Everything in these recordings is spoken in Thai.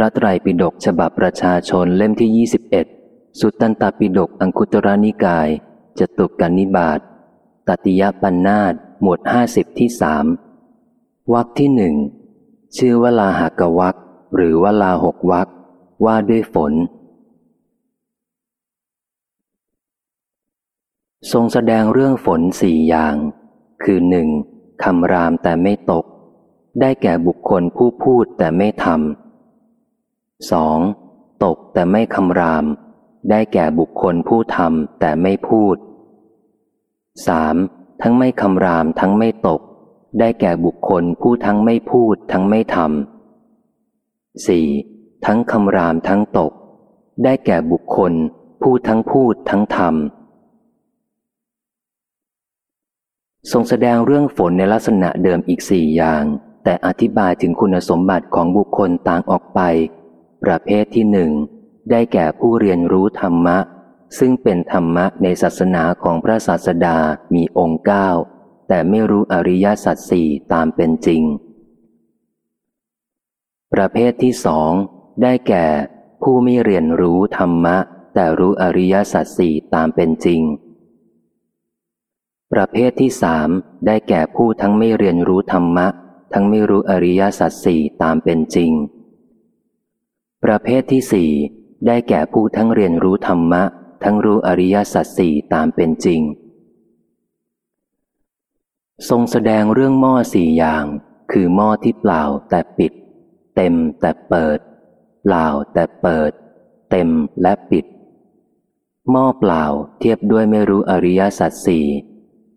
พระไตรปิฎกฉบับประชาชนเล่มที่ 21 สุตตันตปิฎกอังคุตรนิกายจตุกานิบาตตติยปัญนาตหมวดห้าสิบที่สามวรรคที่หนึ่งชื่อวลาหากวักหรือวลาหกวักว่าด้วยฝน ทรงแสดงเรื่องฝนสี่อย่าง คือหนึ่งคำรามแต่ไม่ตก ได้แก่บุคคลผู้พูดแต่ไม่ทำ สองตกแต่ไม่คำราม ได้แก่บุคคลผู้ทำแต่ไม่พูดสามทั้งไม่คำรามทั้งไม่ตก ได้แก่บุคคลผู้ทั้งไม่พูดทั้งไม่ทำสี่ทั้งคำรามทั้งตก ได้แก่บุคคลผู้ทั้งพูดทั้งทำทรงแสดงเรื่องฝนในลักษณะเดิมอีกสี่อย่าง แต่อธิบายถึงคุณสมบัติของบุคคลต่างออกไป ประเภทที่หนึ่งได้แก่ผู้เรียนรู้ธรรมะ ซึ่งเป็นธรรมะในศาสนาของพระศาสดามีองค์เก้าแต่ไม่รู้อริยสัจสี่ตามเป็นจริง ประเภทที่สองได้แก่ผู้ไม่เรียนรู้ธรรมะ แต่รู้อริยสัจสี่ตามเป็นจริง ประเภทที่สามได้แก่ผู้ทั้งไม่เรียนรู้ธรรมะ ทั้งไม่รู้อริยสัจสี่ตามเป็นจริง ประเภทที่สี่ได้แก่ผู้ทั้งเรียนรู้ธรรมะ ทั้งรู้อริยสัจสี่ตามเป็นจริง ทรงแสดงเรื่องหม้อสี่อย่าง คือหม้อที่เปล่าแต่ปิด เต็มแต่เปิด เปล่าแต่เปิด เต็มและปิด หม้อเปล่าเทียบด้วยไม่รู้อริยสัจสี่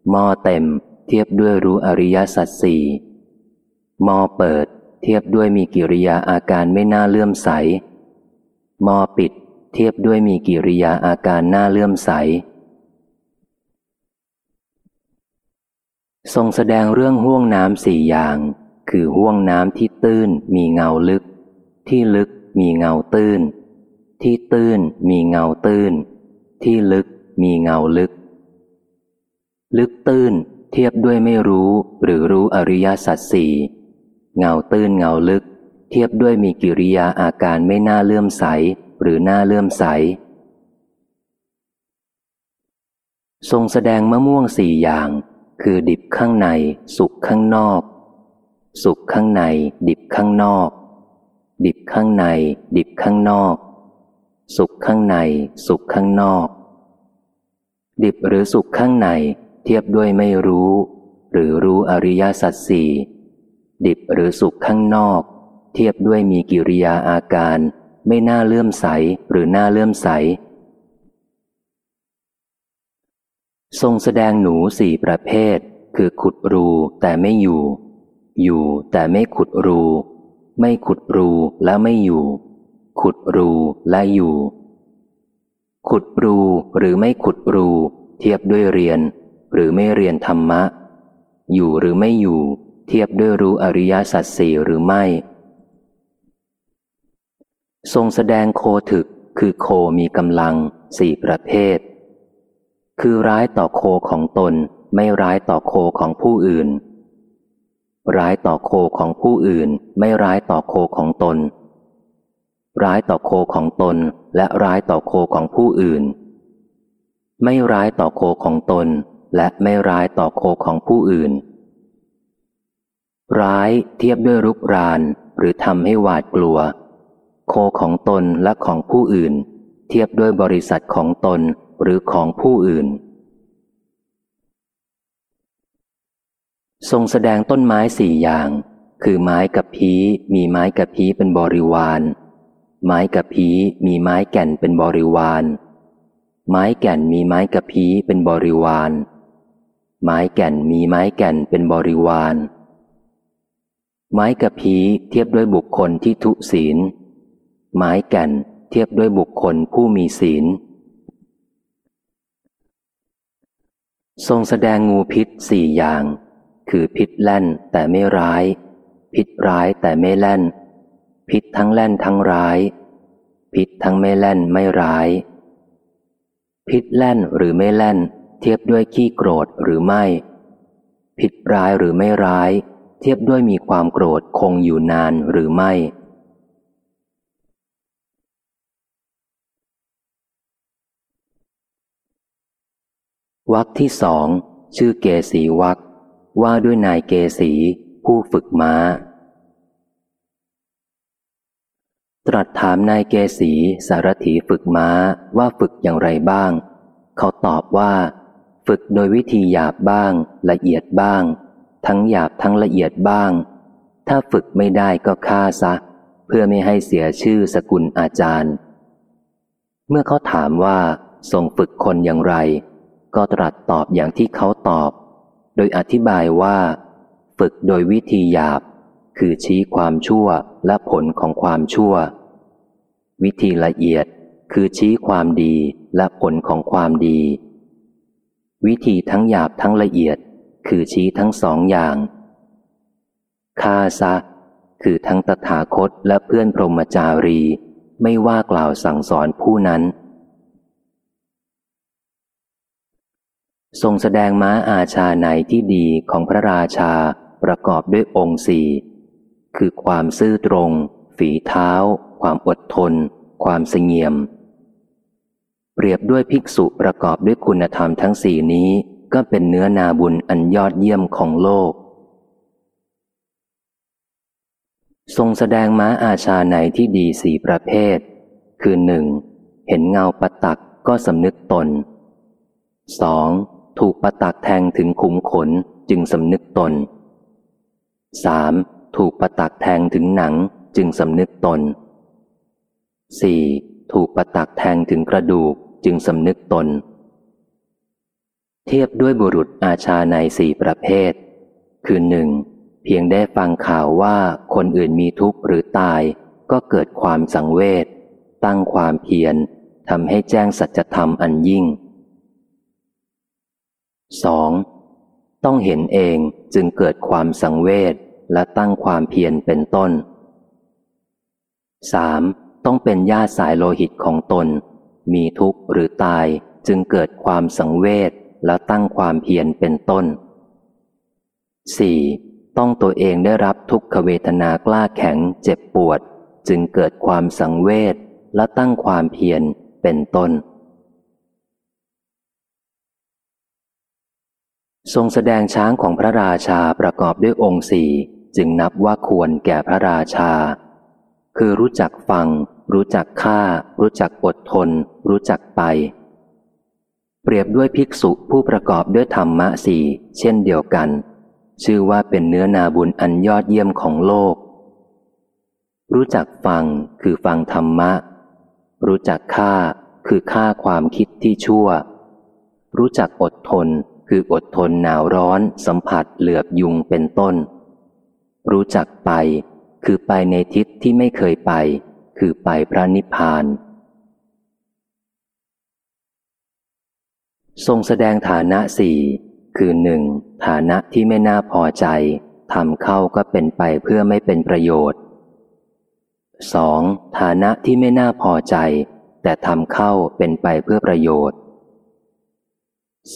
หม้อเต็มเทียบด้วยรู้อริยสัจสี่หม้อเปิด เทียบด้วยมีกิริยาอาการไม่น่าเลื่อมใส มอปิด เทียบด้วยมีกิริยาอาการน่าเลื่อมใส ทรงแสดงเรื่องห่วงน้ำสี่อย่าง คือห่วงน้ำที่ตื้นมีเงาลึก ที่ลึกมีเงาตื้น ที่ตื้นมีเงาตื้น ที่ลึกมีเงาลึก ลึกตื้นเทียบด้วยไม่รู้หรือรู้อริยสัจสี่ เงาตื้นเงาลึก เทียบด้วยมีกิริยาอาการไม่น่าเลื่อมใสหรือน้าเลื่อมใส ทรงแสดงมะม่วงสี่อย่าง คือดิบข้างใน สุกข้างนอก สุกข้างใน ดิบข้างนอก ดิบข้างใน ดิบข้างนอก สุกข้างใน สุกข้างนอก ดิบหรือสุกข้างใน เทียบด้วยไม่รู้ หรือรู้อริยสัจสี่ ดิบหรือสุกข้างนอก เทียบด้วยมีกิริยาอาการ ไม่น่าเลื่อมใสหรือน่าเลื่อมใส ทรงแสดงหนูสี่ประเภท คือขุดรูแต่ไม่อยู่ อยู่แต่ไม่ขุดรู ไม่ขุดรูและไม่อยู่ ขุดรูและอยู่ ขุดรูหรือไม่ขุดรู เทียบด้วยเรียน หรือไม่เรียนธรรมะ อยู่หรือไม่อยู่ เทียบด้วยรู้อริยสัจสี่หรือไม่ ทรงแสดงโคถึกคือโคมีกำลังสี่ประเภท คือร้ายต่อโคของตนไม่ร้ายต่อโคของผู้อื่น ร้ายต่อโคของผู้อื่น ไม่ร้ายต่อโคของตน ร้ายต่อโคของตนและร้ายต่อโคของผู้อื่น ไม่ร้ายต่อโคของตนและไม่ร้ายต่อโคของผู้อื่น ร้ายเทียบด้วยรุกรานหรือทำให้หวาดกลัว โคของตนและของผู้อื่น เทียบด้วยบริษัทของตนหรือของผู้อื่น ทรงแสดงต้นไม้สี่อย่าง คือไม้กับพีมีไม้กับพีเป็นบริวาร ไม้กับพีมีไม้แก่นเป็นบริวาร ไม้แก่นมีไม้กับพีเป็นบริวาร ไม้แก่นมีไม้แก่นเป็นบริวาร ไม้กับพีเทียบด้วยบุคคลที่ทุศีล ไม้แก่นเทียบด้วยบุคคลผู้มีศีล ทรงแสดงงูพิษสี่อย่าง คือพิษแล่นแต่ไม่ร้าย พิษร้ายแต่ไม่แล่น พิษทั้งแล่นทั้งร้าย พิษทั้งไม่แล่นไม่ร้าย พิษแล่นหรือไม่แล่น เทียบด้วยขี้โกรธหรือไม่ พิษร้ายหรือไม่ร้าย เทียบด้วยมีความโกรธคงอยู่นานหรือไม่ วักที่สอง ชื่อเกสีวักว่าด้วยนายเกสีผู้ฝึกมา้า ตรัสถามนายเกสีสารถีฝึกม้าว่าฝึกอย่างไรบ้าง เขาตอบว่า ฝึกโดยวิธีหยาบบ้างละเอียดบ้าง ทั้งหยาบทั้งละเอียดบ้าง ถ้าฝึกไม่ได้ก็ฆ่าซะ เพื่อไม่ให้เสียชื่อสกุลอาจารย์ เมื่อเขาถามว่าทรงฝึกคนอย่างไร ก็ตรัสตอบอย่างที่เขาตอบ โดยอธิบายว่า ฝึกโดยวิธีหยาบ คือชี้ความชั่วและผลของความชั่ว วิธีละเอียดคือชี้ความดีและผลของความดี วิธีทั้งหยาบทั้งละเอียด คือชี้ทั้งสองอย่างฆ่าซะ คือทั้งตถาคตและเพื่อนพรหมจารี ไม่ว่ากล่าวสั่งสอนผู้นั้น ทรงแสดงม้าอาชาในที่ดีของพระราชาประกอบด้วยองค์สี่ คือความซื่อตรง ฝีเท้า ความอดทน ความเสงี่ยม เปรียบด้วยภิกษุประกอบด้วยคุณธรรมทั้งสี่นี้ ก็เป็นเนื้อนาบุญอันยอดเยี่ยมของโลก ทรงแสดงม้าอาชาในที่ดีสี่ประเภท คือหนึ่งเห็นเงาปะตักก็สำนึกตนสองถูกประตักแทงถึงขุมขนจึงสำนึกตน 3. ถูกประตักแทงถึงหนังจึงสำนึกตน 4. ถูกประตักแทงถึงกระดูกจึงสำนึกตน เทียบด้วยบุรุษอาชาในสี่ประเภท คือหนึ่งเพียงได้ฟังข่าวว่าคนอื่นมีทุกข์หรือตาย ก็เกิดความสังเวชตั้งความเพียรทำให้แจ้งสัจธรรมอันยิ่ง 2. ต้องเห็นเองจึงเกิดความสังเวชและตั้งความเพียรเป็นต้น 3. ต้องเป็นญาติสายโลหิตของตน มีทุกข์หรือตายจึงเกิดความสังเวช และตั้งความเพียรเป็นต้น 4. ต้องตัวเองได้รับทุกขเวทนากล้าแข็งเจ็บปวด จึงเกิดความสังเวชและตั้งความเพียรเป็นต้น ทรงแสดงช้างของพระราชาประกอบด้วยองค์สี่จึงนับว่าควรแก่พระราชา คือรู้จักฟัง รู้จักฆ่า รู้จักอดทน รู้จักไป เปรียบด้วยภิกษุผู้ประกอบด้วยธรรมะสี่เช่นเดียวกัน ชื่อว่าเป็นเนื้อนาบุญอันยอดเยี่ยมของโลก รู้จักฟังคือฟังธรรมะ รู้จักฆ่าคือฆ่าความคิดที่ชั่ว รู้จักอดทนคืออดทนหนาวร้อน สัมผัสเหลือบยุงเป็นต้น รู้จักไป คือไปในทิศที่ไม่เคยไป คือไปพระนิพพาน ทรงแสดงฐานะสี่คือหนึ่งฐานะที่ไม่น่าพอใจทำเข้าก็เป็นไปเพื่อไม่เป็นประโยชน์สองฐานะที่ไม่น่าพอใจ แต่ทำเข้าเป็นไปเพื่อประโยชน์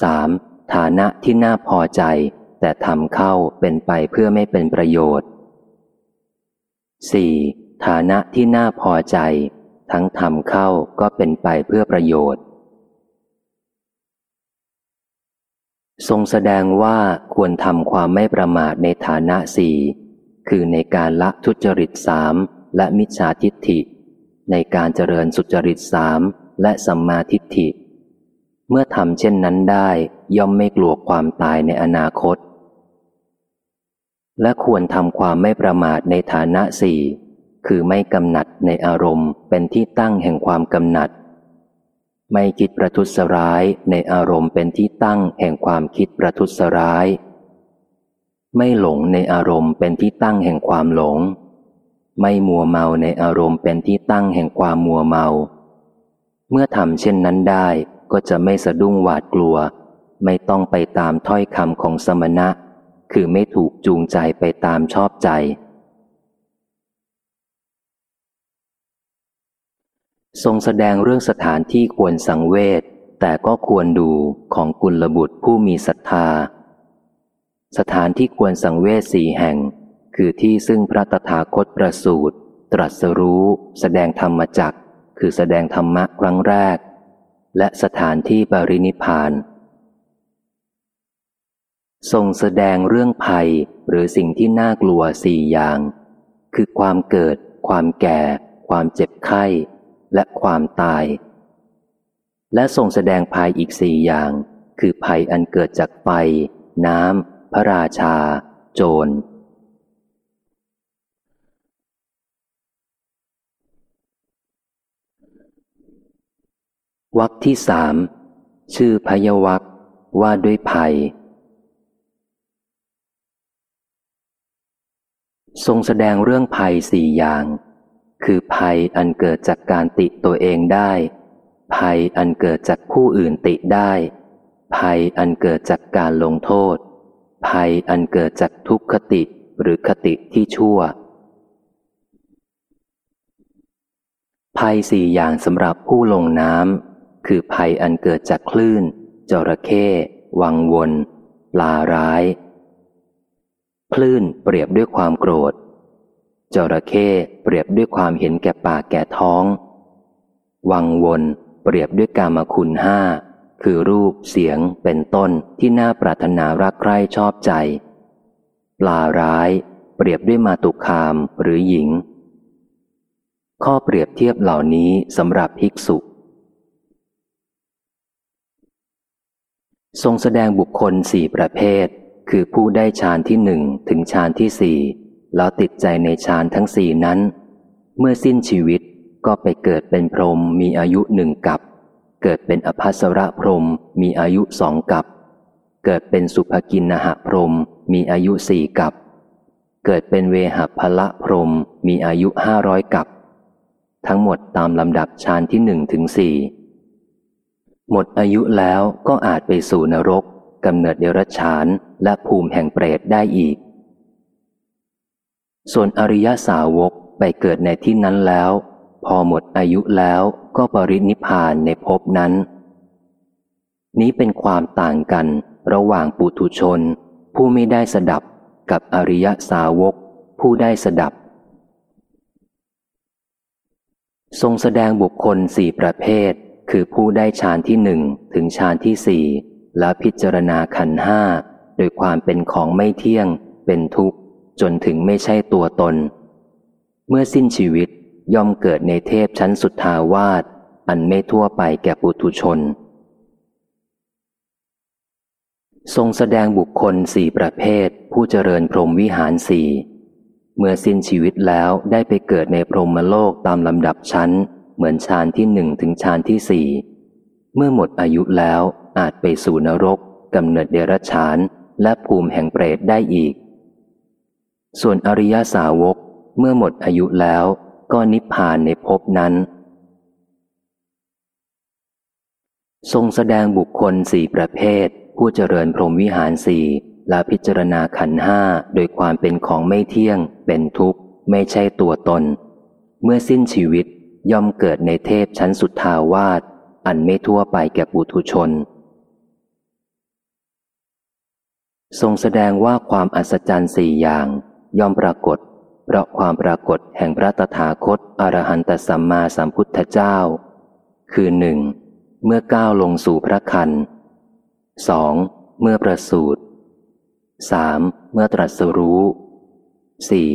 สามฐานะที่น่าพอใจ แต่ทำเข้าเป็นไปเพื่อไม่เป็นประโยชน์ 4. ฐานะที่น่าพอใจ ทั้งทำเข้าก็เป็นไปเพื่อประโยชน์ ทรงแสดงว่าควรทำความไม่ประมาทในฐานะสี่คือในการละทุจริตสามและมิจฉาทิฏฐิ ในการเจริญสุจริตสามและสัมมาทิฏฐิ เมื่อทำเช่นนั้นได้ย่อมไม่กลัวความตายในอนาคต และควรทำความไม่ประมาทในฐานะสี่คือไม่กำหนัดในอารมณ์เป็นที่ตั้งแห่งความกำหนัด ไม่คิดประทุษร้ายในอารมณ์เป็นที่ตั้งแห่งความคิดประทุษร้าย ไม่หลงในอารมณ์เป็นที่ตั้งแห่งความหลง ไม่มัวเมาในอารมณ์เป็นที่ตั้งแห่งความมัวเมา เมื่อทำเช่นนั้นได้ก็จะไม่สะดุ้งหวาดกลัว ไม่ต้องไปตามถ้อยคำของสมณะ คือไม่ถูกจูงใจไปตามชอบใจ ทรงแสดงเรื่องสถานที่ควรสังเวชแต่ก็ควรดูของกุลบุตรผู้มีศรัทธา สถานที่ควรสังเวชสี่แห่ง คือที่ซึ่งพระตถาคตประสูตร ตรัสรู้ แสดงธรรมจักคือแสดงธรรมะครั้งแรก และสถานที่ปรินิพาน ทรงแสดงเรื่องภัยหรือสิ่งที่น่ากลัวสี่อย่าง คือความเกิด ความแก่ ความเจ็บไข้ และความตาย และทรงแสดงภัยอีกสี่อย่าง คือภัยอันเกิดจากไฟ น้ำ พระราชา โจร วักที่สามชื่อพยวักว่าด้วยภัย ทรงแสดงเรื่องภัยสี่อย่าง คือภัยอันเกิดจากการติตัวเองได้ ภัยอันเกิดจากผู้อื่นติได้ ภัยอันเกิดจากการลงโทษ ภัยอันเกิดจากทุกขติหรือคติที่ชั่ว ภัยสี่อย่างสำหรับผู้ลงน้ำคือภัยอันเกิดจากคลื่น จระเข้วังวนลาร้าย คลื่นเปรียบด้วยความโกรธ จระเข้ เปรียบด้วยความเห็นแก่ปากแก่ท้อง วังวน เปรียบด้วยกามคุณห้า คือรูปเสียงเป็นต้นที่น่าปรารถนารักใคร่ชอบใจ ปลาร้าย เปรียบด้วยมาตุคามหรือหญิง ข้อเปรียบเทียบเหล่านี้สำหรับภิกษุ ทรงแสดงบุคคลสี่ประเภท คือผู้ได้ฌานที่หนึ่งถึงฌานที่สี่ แล้วติดใจในฌานทั้งสี่นั้น เมื่อสิ้นชีวิตก็ไปเกิดเป็นพรหมมีอายุหนึ่งกับ เกิดเป็นอภัสระพรหมมีอายุสองกับ เกิดเป็นสุภกินนหพรหมมีอายุสี่กับ เกิดเป็นเวหพละพรหมมีอายุห้าร้อยกับ ทั้งหมดตามลำดับฌานที่หนึ่งถึงสี่หมดอายุแล้วก็อาจไปสู่นรกกำเนิดเดรัจฉานและภูมิแห่งเปรตได้อีก ส่วนอริยสาวกไปเกิดในที่นั้นแล้ว พอหมดอายุแล้วก็ปรินิพานในภพนั้น นี้เป็นความต่างกันระหว่างปุถุชน ผู้ไม่ได้สดับกับอริยสาวก ผู้ได้สดับ ทรงแสดงบุคคลสี่ประเภท คือผู้ได้ฌานที่หนึ่งถึงฌานที่สี่และพิจารณาขันห้าโดยความเป็นของไม่เที่ยง เป็นทุกข์ จนถึงไม่ใช่ตัวตน เมื่อสิ้นชีวิตย่อมเกิดในเทพชั้นสุดทาวาสอันไม่ทั่วไปแก่ปุถุชน ทรงแสดงบุคคลสี่ประเภท ผู้เจริญพรหมวิหารสี่เมื่อสิ้นชีวิตแล้วได้ไปเกิดในพรหมโลกตามลำดับชั้น เหมือนฌานที่หนึ่งถึงฌานที่สี่เมื่อหมดอายุแล้วอาจไปสู่นรกกำเนิดเดรัจฉานและภูมิแห่งเปรตได้อีก ส่วนอริยสาวกเมื่อหมดอายุแล้วก็นิพพานในภพนั้น ทรงแสดงบุคคลสี่ประเภท ผู้เจริญพรหมวิหารสี่และพิจารณาขันห้าโดยความเป็นของไม่เที่ยง เป็นทุกข์ ไม่ใช่ตัวตน เมื่อสิ้นชีวิตย่อมเกิดในเทพชั้นสุดทาวาสอันไม่ทั่วไปแก่ปุถุชน ทรงแสดงว่าความอัศจรรย์สี่อย่าง ย่อมปรากฏ เพราะความปรากฏแห่งพระตถาคตอรหันตสัมมาสัมพุทธเจ้า คือหนึ่งเมื่อก้าวลงสู่พระคันสองเมื่อประสูติสามเมื่อตรัสรู้สี่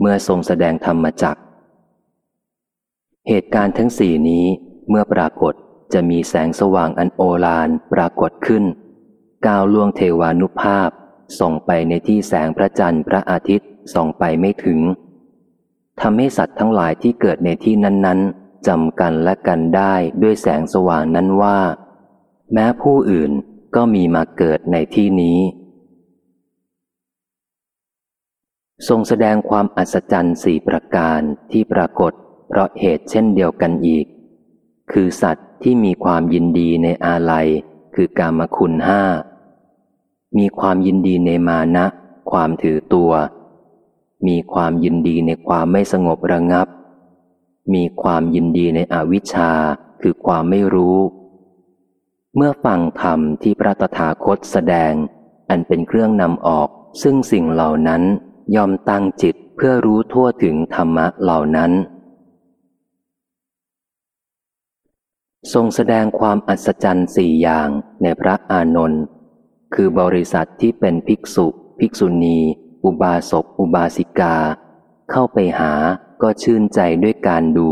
เมื่อทรงแสดงธรรมจักเหตุการณ์ทั้งสี่นี้เมื่อปรากฏจะมีแสงสว่างอันโอฬารปรากฏขึ้น ก้าวล่วงเทวานุภาพ ส่งไปในที่แสงพระจันทร์พระอาทิตย์ ส่องไปไม่ถึงทำให้สัตว์ทั้งหลายที่เกิดในที่นั้น ๆจำกันและกันได้ด้วยแสงสว่างนั้นว่า แม้ผู้อื่นก็มีมาเกิดในที่นี้ ทรงแสดงความอัศจรรย์สี่ประการที่ปรากฏ เพราะเหตุเช่นเดียวกันอีก คือสัตว์ที่มีความยินดีในอาลัย คือกามคุณห้ามีความยินดีในมานะ ความถือตัว มีความยินดีในความไม่สงบระงับ มีความยินดีในอวิชชาคือความไม่รู้ เมื่อฟังธรรมที่พระตถาคตแสดง อันเป็นเครื่องนำออก ซึ่งสิ่งเหล่านั้นยอมตั้งจิตเพื่อรู้ทั่วถึงธรรมะเหล่านั้น ทรงแสดงความอัศจรรย์สี่อย่างในพระอานนท์คือบริษัทที่เป็นภิกษุ ภิกษุณี อุบาสกอุบาสิกา เข้าไปหาก็ชื่นใจด้วยการดู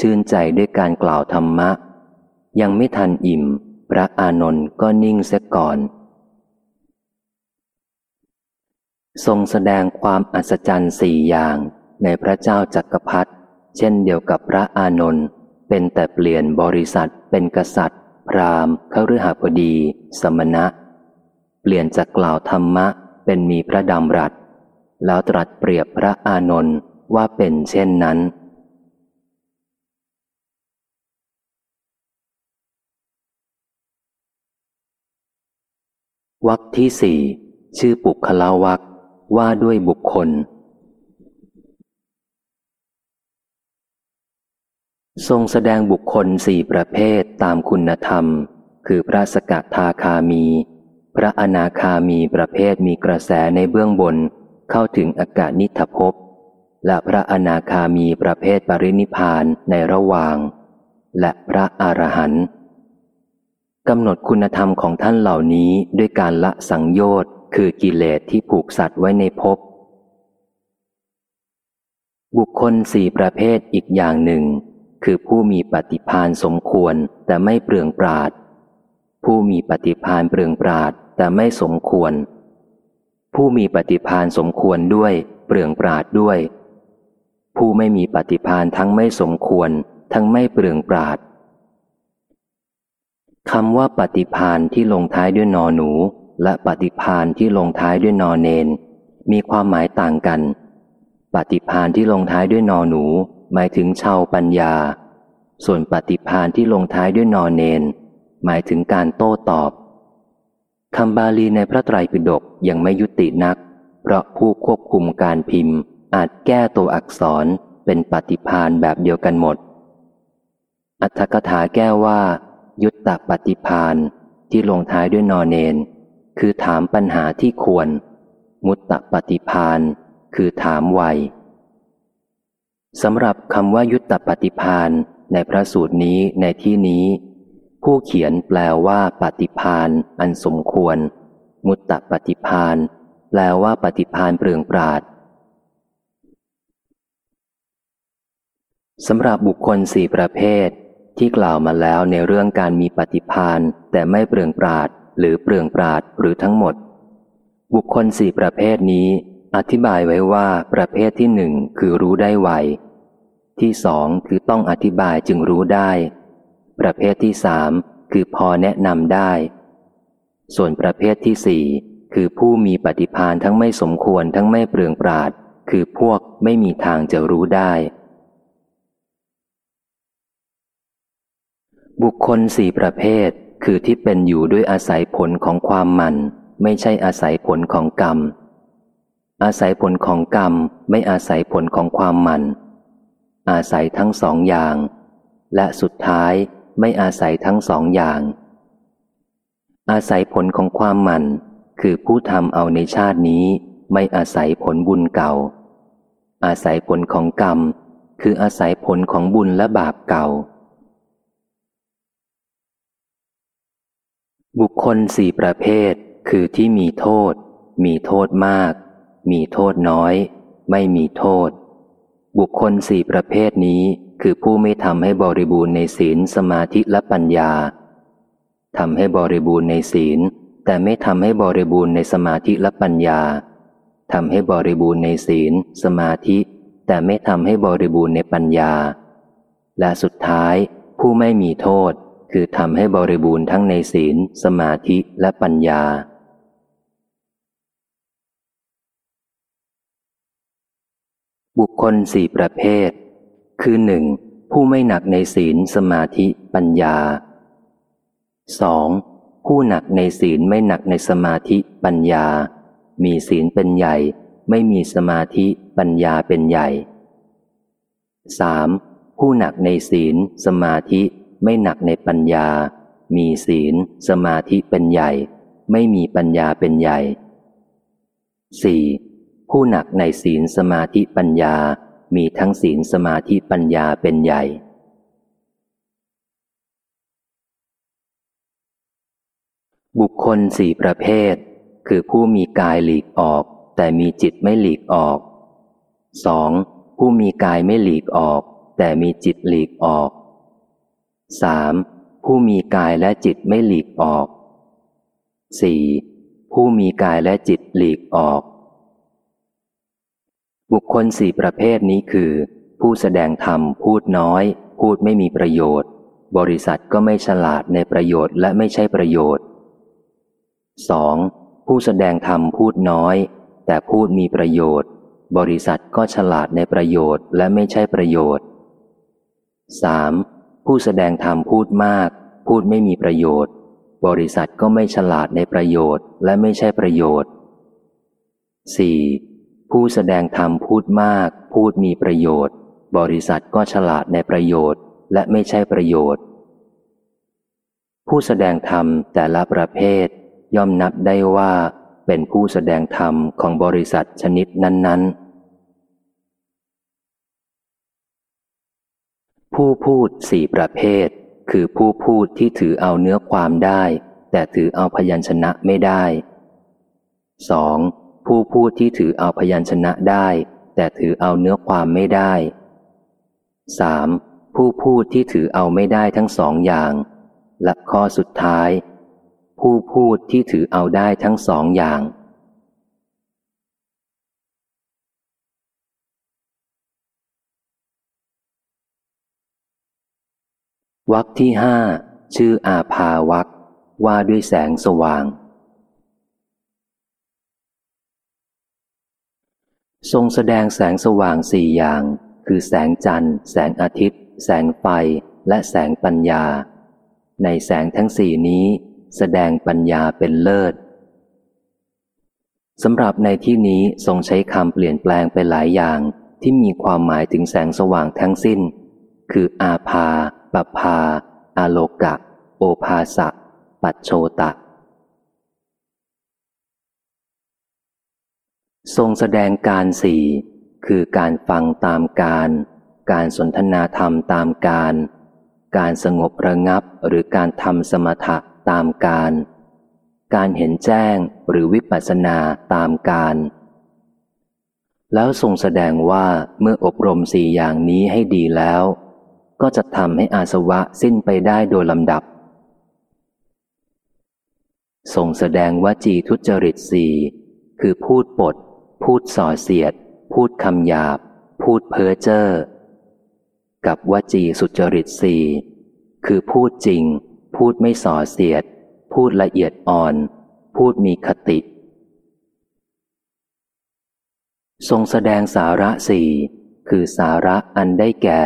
ชื่นใจด้วยการกล่าวธรรมะ ยังไม่ทันอิ่ม พระอานนท์ก็นิ่งเสียก่อน ทรงแสดงความอัศจรรย์สี่อย่างในพระเจ้าจักรพรรดิเช่นเดียวกับพระอานนท์เป็นแต่เปลี่ยนบริษัทเป็นกษัตริย์ พราหมณ์ขฤหบดี สมณะ เปลี่ยนจากกล่าวธรรมะ เป็นมีพระดำรัส แล้วตรัสเปรียบพระอานนท์ว่าเป็นเช่นนั้น วักที่สี่ชื่อปุคละวักว่าด้วยบุคคล ทรงแสดงบุคคลสี่ประเภทตามคุณธรรม คือพระสกทาคามี พระอนาคามีประเภทมีกระแสในเบื้องบน เข้าถึงอากาศนิทภพ และพระอนาคามีประเภทปรินิพานในระหว่าง และพระอรหันต์กำหนดคุณธรรมของท่านเหล่านี้ด้วยการละสังโยชน์คือกิเลสที่ผูกสัตว์ไว้ในภพ บุคคลสี่ประเภทอีกอย่างหนึ่ง คือผู้มีปฏิพานสมควรแต่ไม่เปลืองปราด ผู้มีปฏิพานเปลืองปราดแต่ไม่สมควร ผู้มีปฏิพานสมควรด้วย เปลืองปราดด้วย ผู้ไม่มีปฏิพานทั้งไม่สมควร ทั้งไม่เปลืองปราดคำว่าปฏิพานที่ลงท้ายด้วยนอหนู และปฏิพานที่ลงท้ายด้วยนอเนน มีความหมายต่างกัน ปฏิพานที่ลงท้ายด้วยนอหนู หมายถึงชาวปัญญา ส่วนปฏิพานที่ลงท้ายด้วยนอเนน หมายถึงการโต้ตอบคำบาลีในพระไตรปิฎกยังไม่ยุตินัก เพราะผู้ควบคุมการพิมพ์ อาจแก้ตัวอักษรเป็นปฏิพานแบบเดียวกันหมด อัตถกถาแก้ว่า ยุตตปฏิพานที่ลงท้ายด้วยนอเนน คือถามปัญหาที่ควร มุตตปฏิพานคือถามไวสำหรับคำว่ายุตตปฏิพานในพระสูตรนี้ในที่นี้ ผู้เขียนแปลว่าปฏิพานอันสมควร มุตตปฏิพานแปลว่าปฏิพานเปลืองปราดสำหรับบุคคลสี่ประเภท ที่กล่าวมาแล้วในเรื่องการมีปฏิพานแต่ไม่เปลืองปราดหรือเปลืองปราดหรือทั้งหมด บุคคลสี่ประเภทนี้ อธิบายไว้ว่าประเภทที่หนึ่งคือรู้ได้ไวที่สองคือต้องอธิบายจึงรู้ได้ ประเภทที่สามคือพอแนะนำได้ ส่วนประเภทที่สี่คือผู้มีปฏิพานทั้งไม่สมควรทั้งไม่เปลืองปราด คือพวกไม่มีทางจะรู้ได้ บุคคลสี่ประเภท คือที่เป็นอยู่ด้วยอาศัยผลของความมัน ไม่ใช่อาศัยผลของกรรม อาศัยผลของกรรม ไม่อาศัยผลของความมัน อาศัยทั้งสองอย่าง และสุดท้าย ไม่อาศัยทั้งสองอย่าง อาศัยผลของความมันคือผู้ทำเอาในชาตินี้ ไม่อาศัยผลบุญเก่า อาศัยผลของกรรม คืออาศัยผลของบุญและบาปเก่า บุคคลสี่ประเภท คือที่มีโทษ มีโทษมาก มีโทษน้อย ไม่มีโทษ บุคคลสี่ประเภทนี้ คือผู้ไม่ทำให้บริบูรณ์ในศีลสมาธิและปัญญาทำให้บริบูรณ์ในศีล แต่ไม่ทำให้บริบูรณ์ในสมาธิและปัญญาทำให้บริบูรณ์ในศีล สมาธิ แต่ไม่ทำให้บริบูรณ์ในปัญญา และสุดท้าย ผู้ไม่มีโทษ คือทำให้บริบูรณ์ทั้งในศีล สมาธิและปัญญา บุคคลสี่ประเภท คือหนึ่งผู้ไม่หนักในศีลสมาธิปัญญาสองผู้หนักในศีลไม่หนักในสมาธิปัญญา มีศีลเป็นใหญ่ ไม่มีสมาธิปัญญาเป็นใหญ่สามผู้หนักในศีลสมาธิไม่หนักในปัญญา มีศีลสมาธิเป็นใหญ่ ไม่มีปัญญาเป็นใหญ่ 4. ผู้หนักในศีลสมาธิปัญญา มีทั้งศีลสมาธิปัญญาเป็นใหญ่ บุคคลสี่ประเภท คือผู้มีกายหลีกออก แต่มีจิตไม่หลีกออกสองผู้มีกายไม่หลีกออก แต่มีจิตหลีกออกสามผู้มีกายและจิตไม่หลีกออกสี่ผู้มีกายและจิตหลีกออก บุคคลสี่ประเภทนี้คือ ผู้แสดงธรรมพูดน้อย พูดไม่มีประโยชน์ บริษัทก็ไม่ฉลาดในประโยชน์และไม่ใช่ประโยชน์ 2. ผู้แสดงธรรมพูดน้อย แต่พูดมีประโยชน์ บริษัทก็ฉลาดในประโยชน์และไม่ใช่ประโยชน์ 3. ผู้แสดงธรรมพูดมาก พูดไม่มีประโยชน์ บริษัทก็ไม่ฉลาดในประโยชน์และไม่ใช่ประโยชน์ 4. ผู้แสดงธรรมพูดมาก พูดมีประโยชน์ บริษัทก็ฉลาดในประโยชน์ และไม่ใช่ประโยชน์ ผู้แสดงธรรมแต่ละประเภท ย่อมนับได้ว่า เป็นผู้แสดงธรรมของบริษัทชนิดนั้น ๆ ผู้พูดสี่ประเภท คือผู้พูดที่ถือเอาเนื้อความได้ แต่ถือเอาพยัญชนะไม่ได้ 2. ผู้พูดที่ถือเอาพยัญชนะได้ แต่ถือเอาเนื้อความไม่ได้ 3. ผู้พูดที่ถือเอาไม่ได้ทั้งสองอย่าง และข้อสุดท้าย ผู้พูดที่ถือเอาได้ทั้งสองอย่าง วักที่ห้าชื่ออาภาวักว่าด้วยแสงสว่าง ทรงแสดงแสงสว่างสี่อย่าง คือแสงจันทร์ แสงอาทิตย์ แสงไฟ และแสงปัญญา ในแสงทั้งสี่นี้ แสดงปัญญาเป็นเลิศสำหรับในที่นี้ทรงใช้คำเปลี่ยนแปลงไปหลายอย่างที่มีความหมายถึงแสงสว่างทั้งสิ้น คืออาภาปภาอาโลกะ โอภาสะ ปัจโชตะ ทรงแสดงการสี่คือการฟังตามการ การสนทนาธรรมตามการ การสงบระงับหรือการทำสมถะตามการ การเห็นแจ้งหรือวิปัสสนาตามการ แล้วทรงแสดงว่าเมื่ออบรมสี่อย่างนี้ให้ดีแล้ว ก็จะทำให้อาสวะสิ้นไปได้โดยลำดับทรงแสดงว่าจีทุจริตสี่คือพูดปด พูดส่อเสียด พูดคำหยาบ พูดเพ้อเจ้อกับวจีสุจริตสี่คือพูดจริง พูดไม่ส่อเสียด พูดละเอียดอ่อน พูดมีคติ ทรงแสดงสาระสี่คือสาระอันได้แก่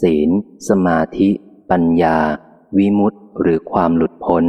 ศีล สมาธิ ปัญญา วิมุตติ หรือความหลุดพ้น